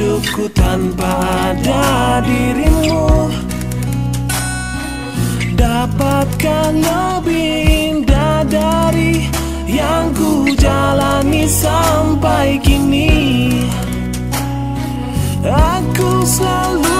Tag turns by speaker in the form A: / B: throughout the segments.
A: hidupku tanpa ada dirimu. Dapatkah lebih indah dari yang ku jalani sampai kini? Aku selalu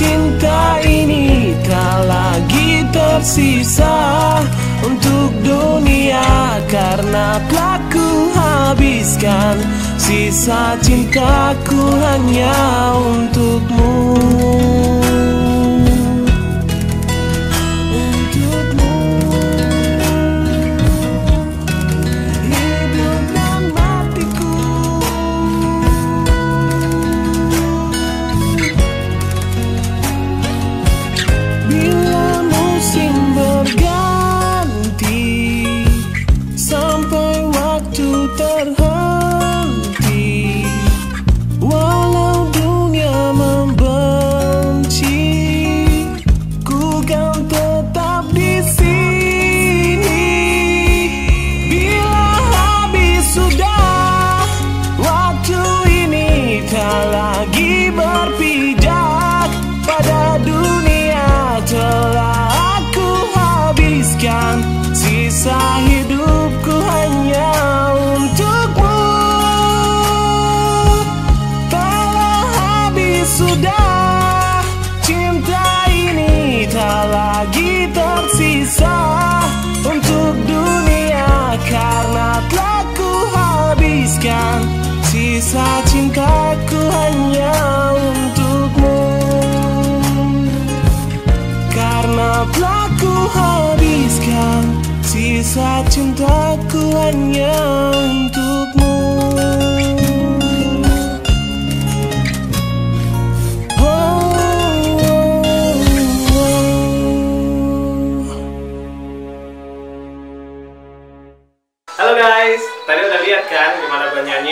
A: Cinta ini tak lagi tersisa Untuk dunia Karena telah ku habiskan Sisa cintaku hanya untukmu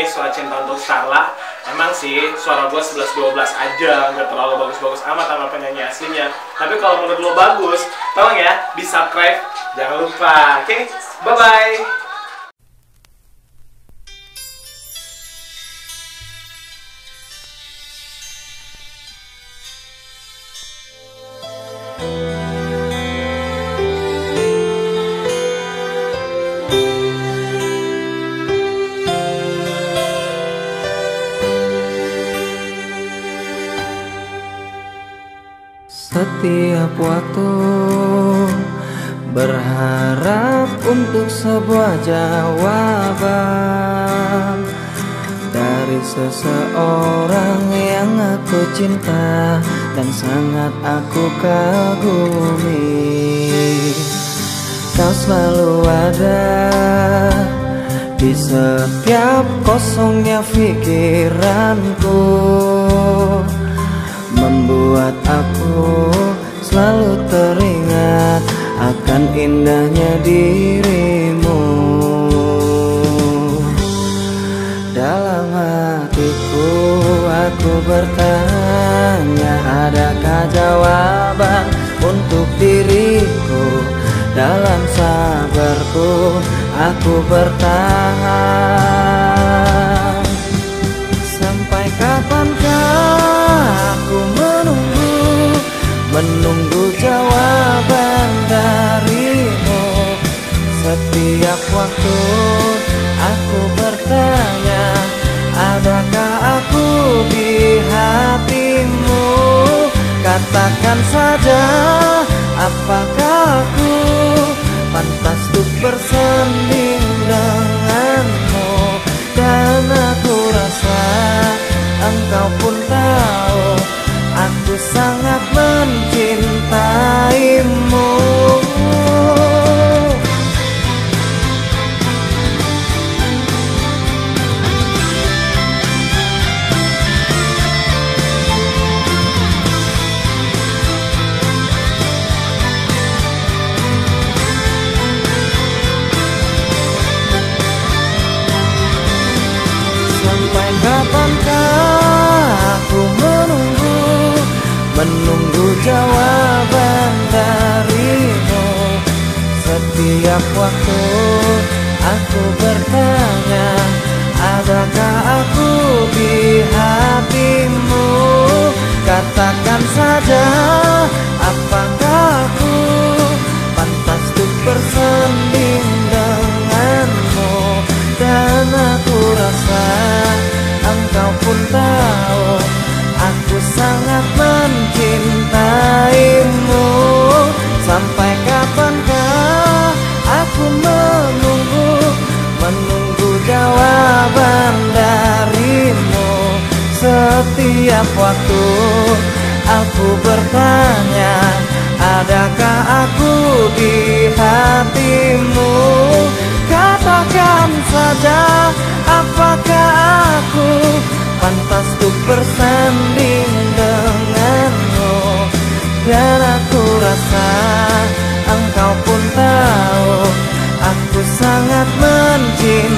B: suara cinta untuk Starla. Emang sih suara gue 11-12 aja, nggak terlalu bagus-bagus amat sama penyanyi aslinya. Tapi kalau menurut lo bagus, tolong ya di subscribe, jangan lupa, oke? Bye-bye
C: Setiap waktu berharap untuk sebuah jawaban dari seseorang yang aku cinta dan sangat aku kagumi. Kau selalu ada di setiap kosongnya pikiranku Membuat aku selalu teringat akan indahnya dirimu. Dalam hatiku aku bertanya Adakah jawaban untuk diriku? Dalam sabarku aku bertahan Menunggu jawaban darimu. Setiap waktu aku bertanya Adakah aku di hatimu? Katakan saja apakah aku Pantas untuk bersanding denganmu? Dan aku rasa engkau pun tahu
D: Setiap waktu aku bertanya Adakah aku setiap waktu Aku bertanya Adakah aku di hatimu? Katakan saja Apakah aku Pantas untuk bersanding denganmu? Dan aku rasa Engkau pun tahu Aku sangat
E: mencintai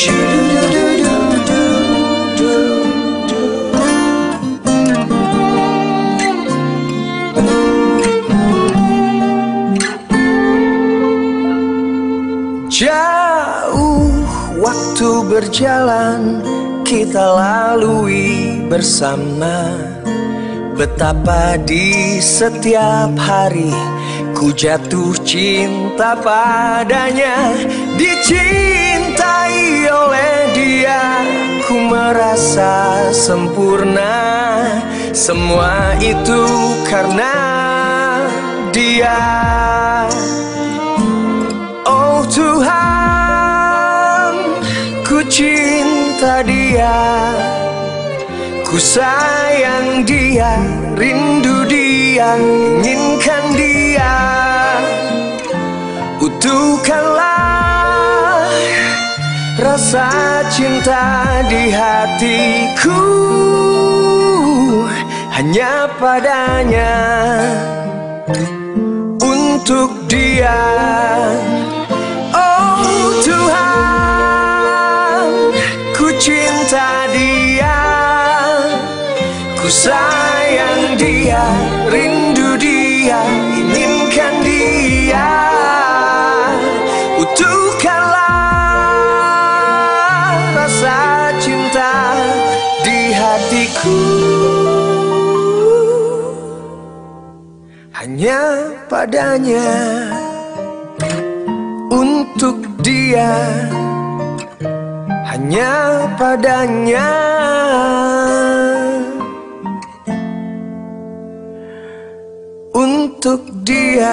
E: Jauh waktu berjalan kita lalui bersama. Betapa di setiap hari ku jatuh cinta padanya Dicintai oleh dia ku merasa sempurna Semua itu karena dia Oh Tuhan, ku cinta dia, ku sayang dia, rindu dia, inginkan dia. Utuhkanlah rasa cinta di hatiku hanya padanya untuk dia. Oh Tuhan, ku cinta dia, ku sayang hanya padanya untuk dia. Hanya padanya. Untuk dia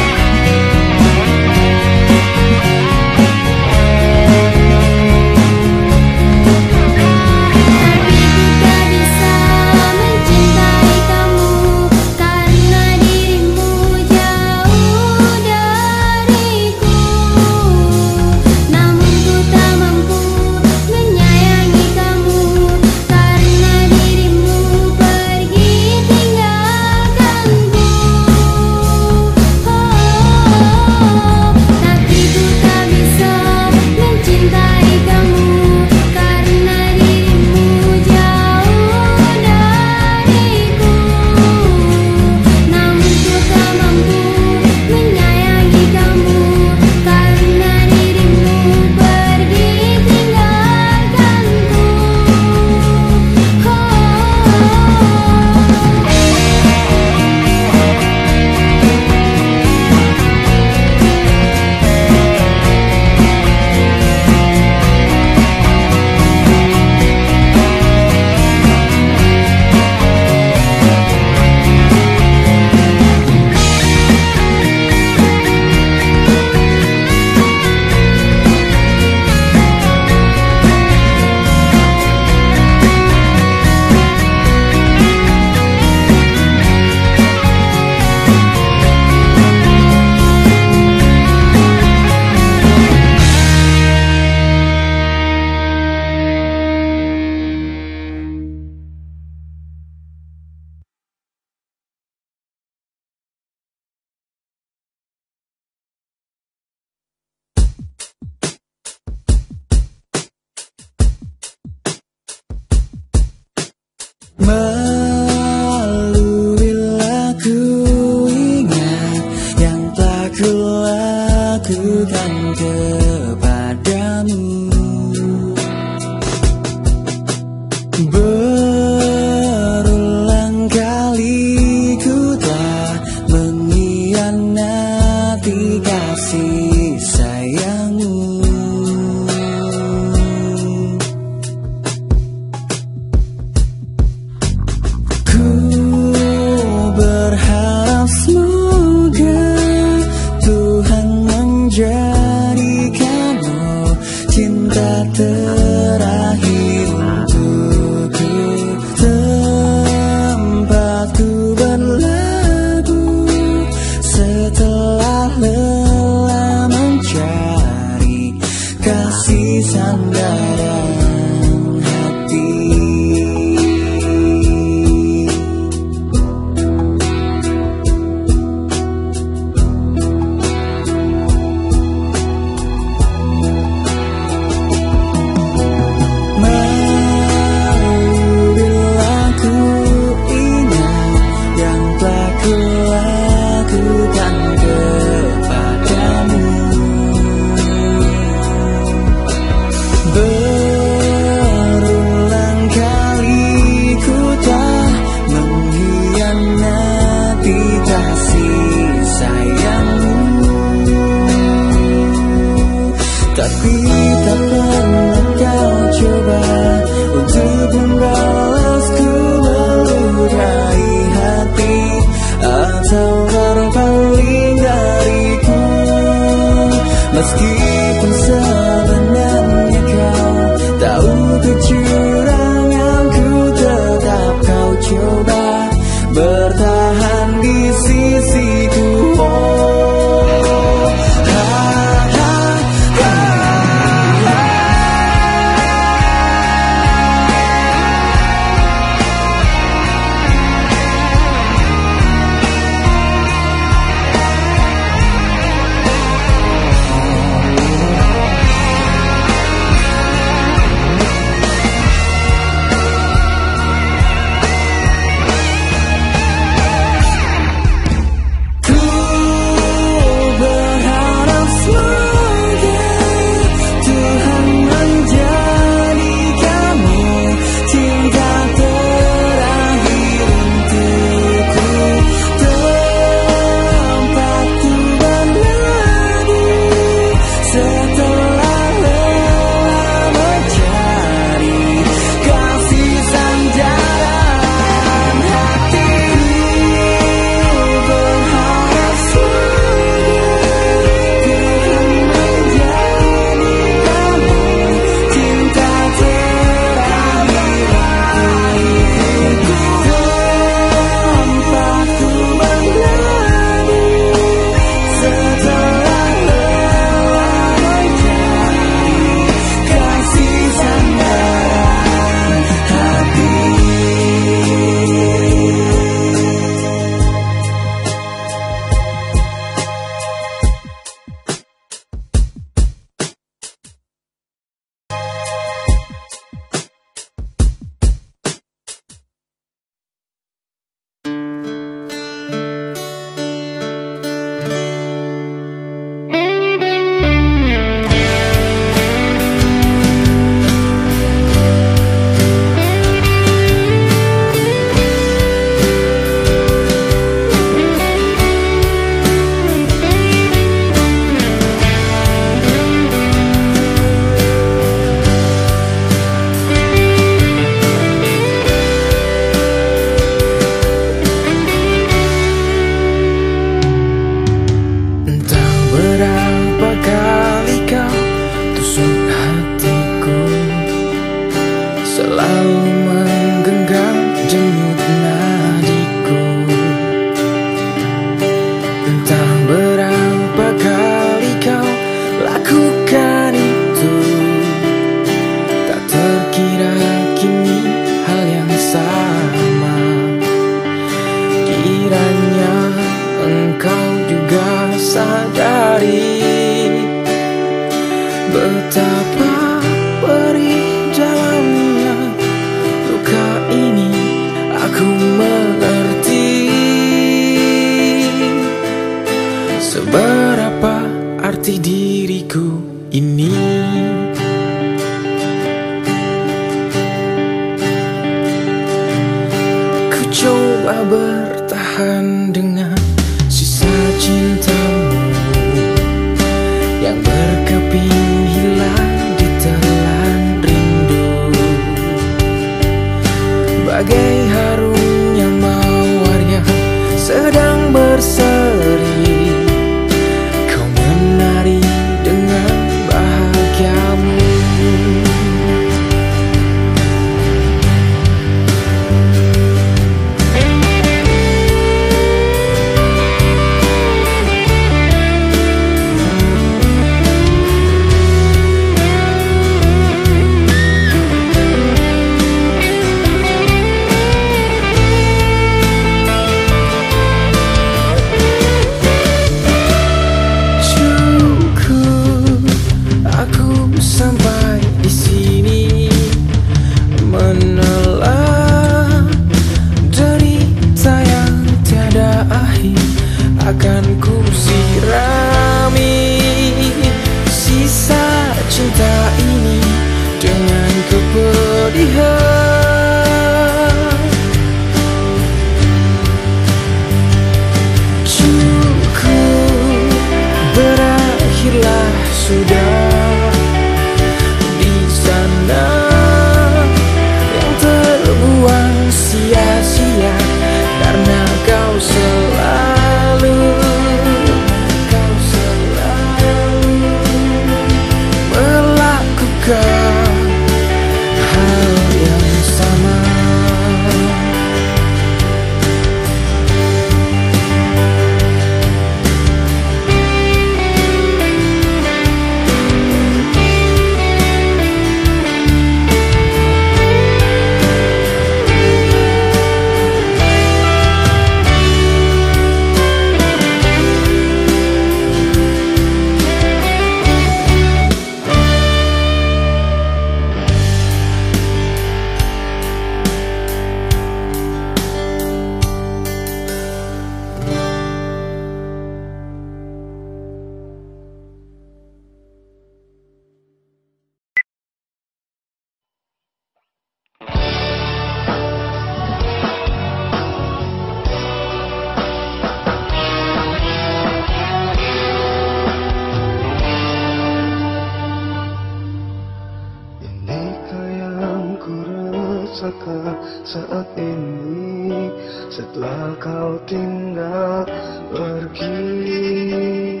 F: saat ini Setelah kau tinggal pergi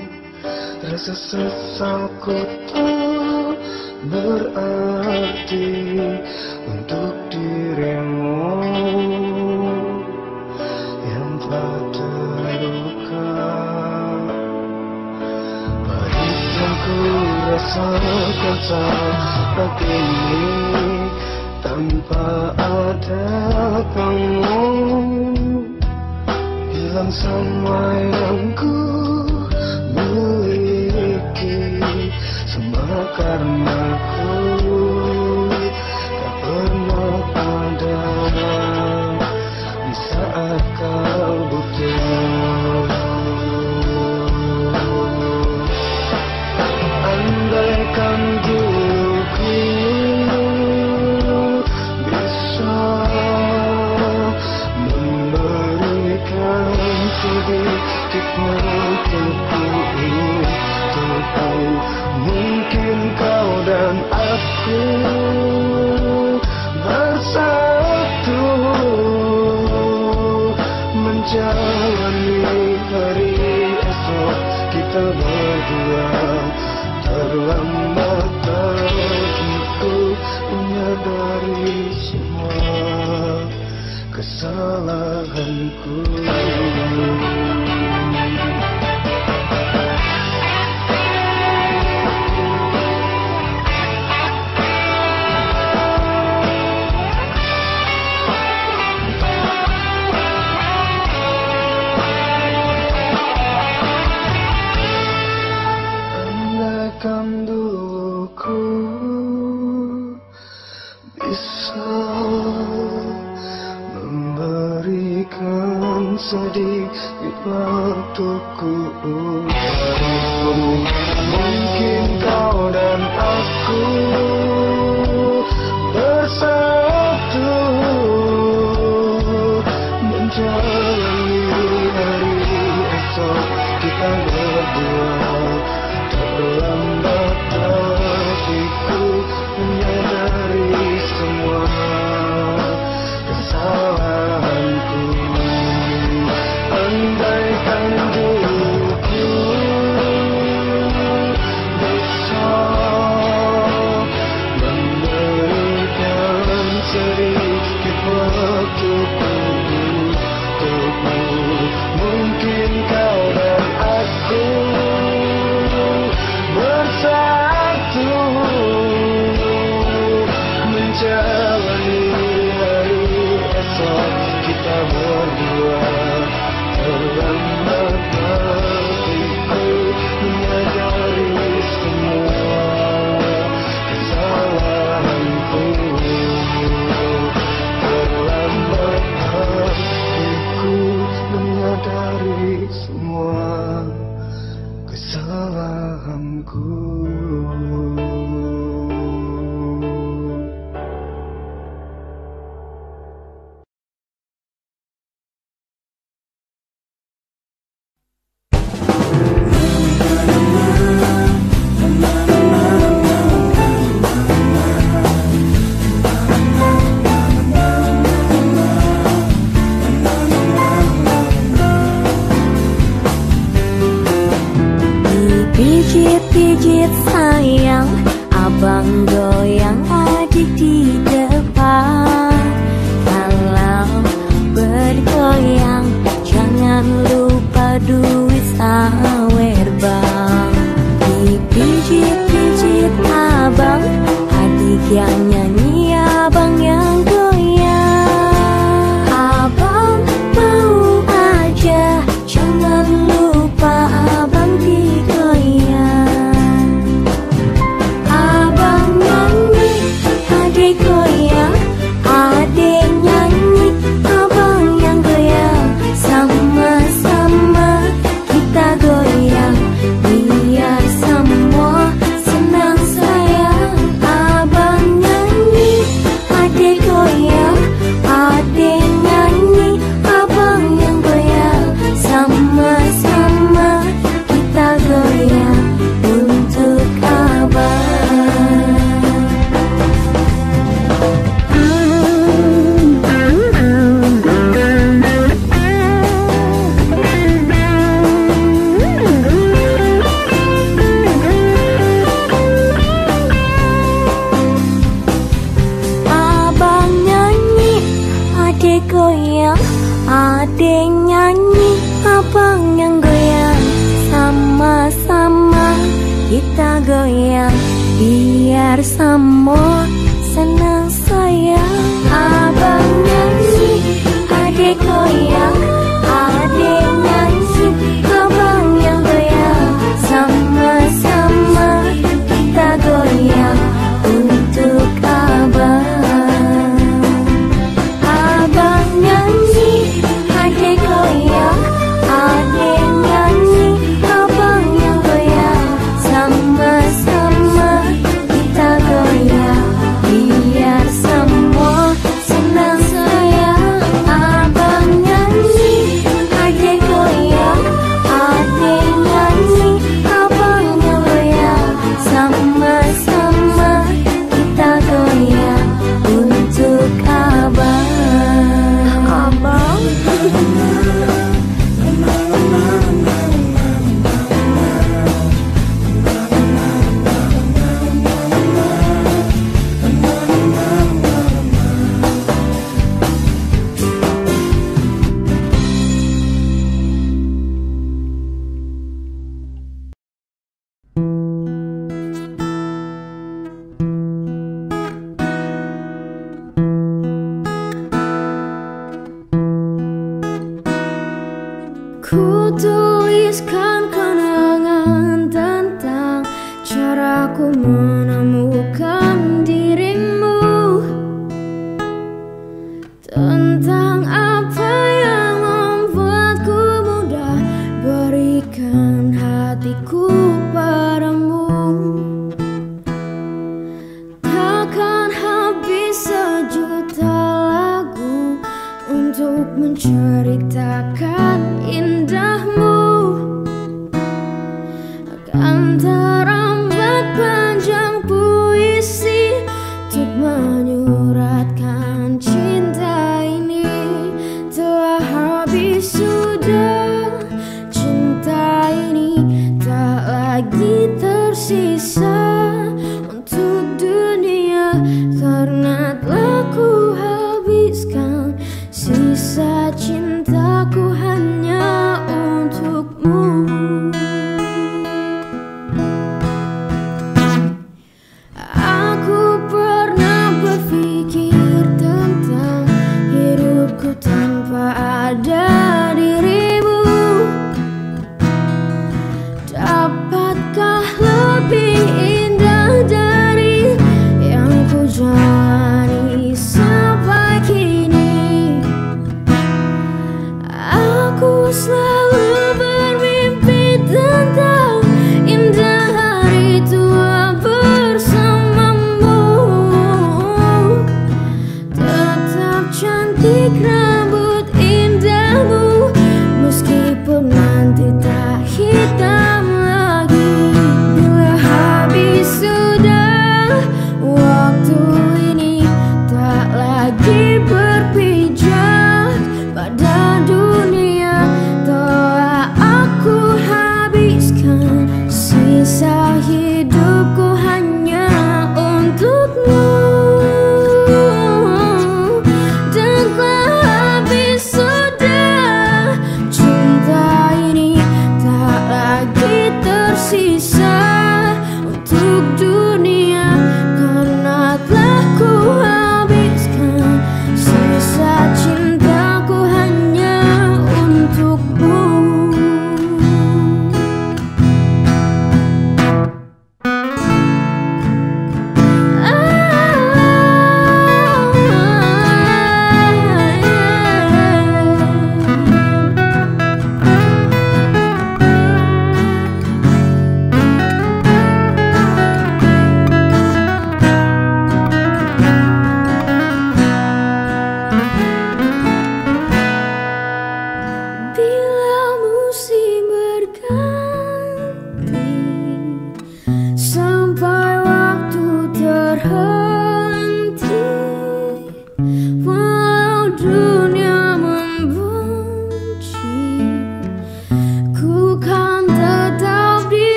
F: Rasa sesalku tak berarti Untuk dirimu Yang telah terluka. Padaku yang rasa kata saat ini tanpa ada kamu. Hilang semua yang ku miliki semua karena ku. kita berdua Terlambat begitu menyadari semua kesalahanku.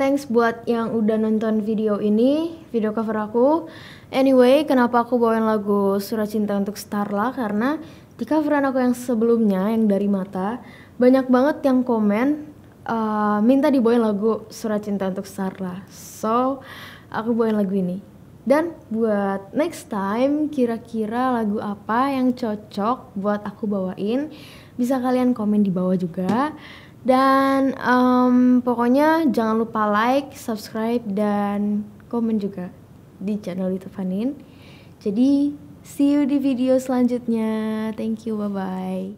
G: Thanks buat yang udah nonton video ini, video cover aku. Anyway, kenapa aku bawain lagu Surat Cinta untuk Starla? Karena di coveran aku yang sebelumnya, yang dari mata, banyak banget yang komen uh, minta dibawain lagu Surat Cinta untuk Starla. So, aku bawain lagu ini. Dan buat next time, kira-kira lagu apa yang cocok buat aku bawain, bisa kalian komen di bawah juga. Dan em, pokoknya jangan lupa like, subscribe, dan komen juga di channel YouTube Fanin. Jadi, see you di video selanjutnya. Thank you, bye-bye.